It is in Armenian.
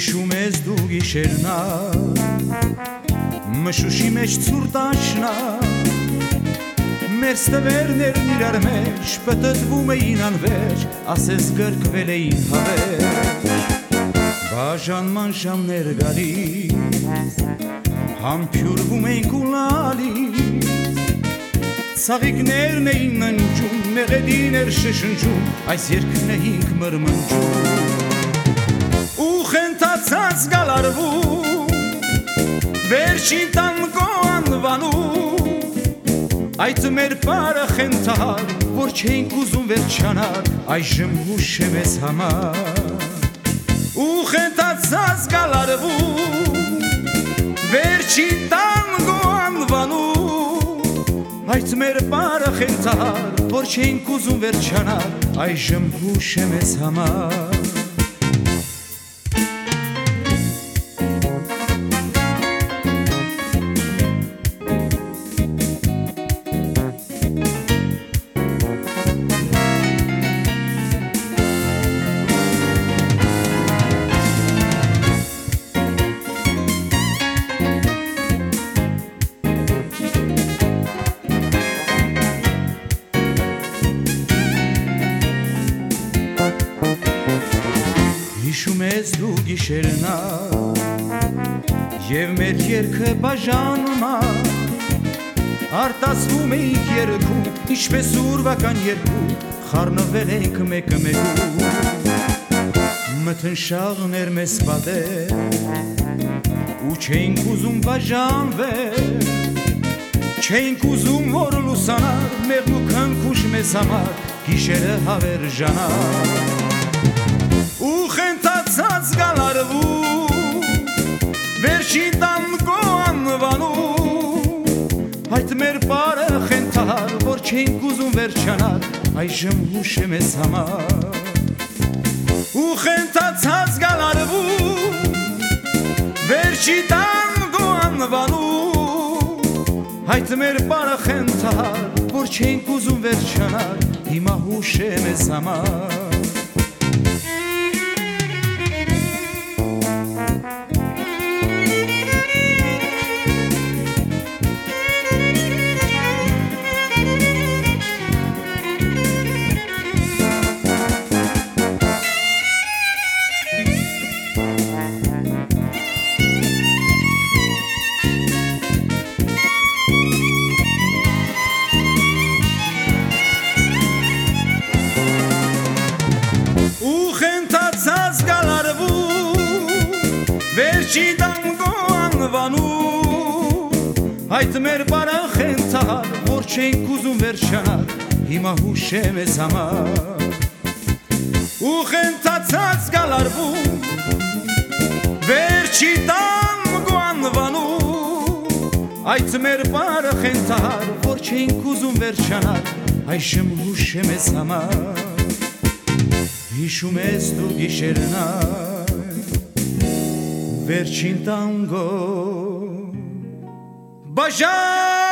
դու գիշերնա Մշուշի մեջ ցուր տաշնա Մեր ստվերներն իրար մեջ պտտվում էին անվերջ ասես գրկվել էին հավեր Բաժանման ժամներ գալիս համբյուրվում ենք ու լալիս Սաղիկներն էին ննջում, մեղեդին էր շշնջում, այս երկն էինք մրմնջում Ու խենթացած գալարվում, վերջին տանգո անվանում Այդ մեր պարը խենթար, որ չենք ուզում վերջանար, այժմ հուշ է մեզ համար Ու խենթացած գալարվում, վերջին տանգո անվանում Այդ մեր բարը խենթար, որ չենք ուզում վերջանալ, այժմ հուշ է մեզ համար Ես դու գիշերնա Եվ մեր երկը բաժանումա Արտասվում էինք երկու Ինչպես ուրվական երկու Խարնվել ենք մեկը մեկու Մթնշաղներ մեզ պատեր Ու չեինք ուզում բաժանվել Չեինք ուզում որ լուսանար Մեղն ու քնքուշ մեզ համար Գիշերը հավեր բարը խենթար որ չենք ուզում վերջանալ այժմ հուշ է մեզ համար ու խենթացած գալարվում վերջի տանգո անվանում այդ մեր բարը խենթար որ չենք ուզում վերջանալ հիմա հուշ է մեզ համար վերջի տանգո անվանում Այդ մեր բարը խենթար, որ չենք ուզում վերջանալ Հիմա հուշ է մեզ համար Ու խենթացած գալարվում Վերջի տանգո անվանում Այդ մեր բարը խենթար, որ չենք ուզում վերջանալ Այժմ հուշ է մեզ համար Հիշում ես դու գիշերնար վերջին տանգո բաժան